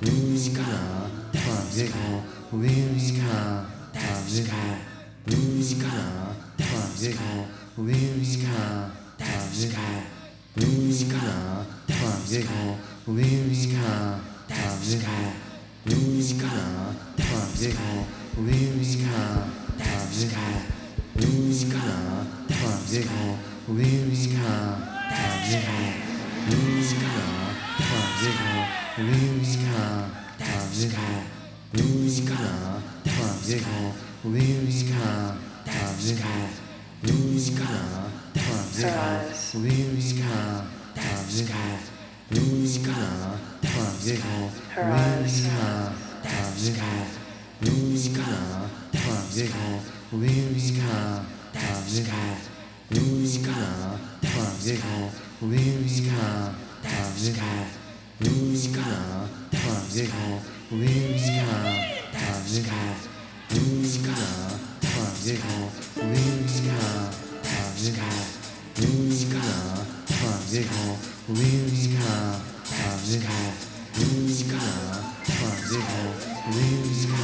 でも今までも上に今までもでも今までも上に今までンでも今ーでも上に今までもでも今までも上に今までもでも今までも上に今までもでも今までも上に今までも musica, musica, musica, musica, musica, musica, musica, musica, musica, musica, musica, musica, musica, musica, musica, musica, musica, musica. Musica, musica, musica, musica, musica, musica, musica, musica, musica, musica, musica, musica, musica, musica, musica, musica, musica, musica,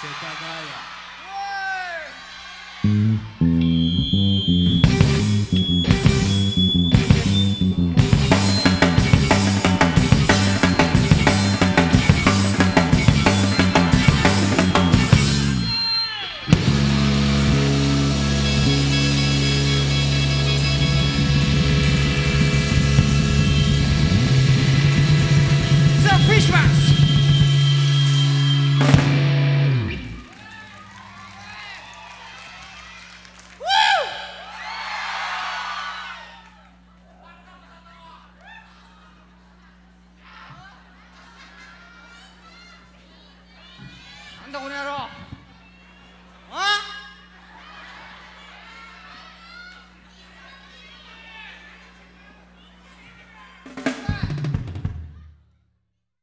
se cagaba.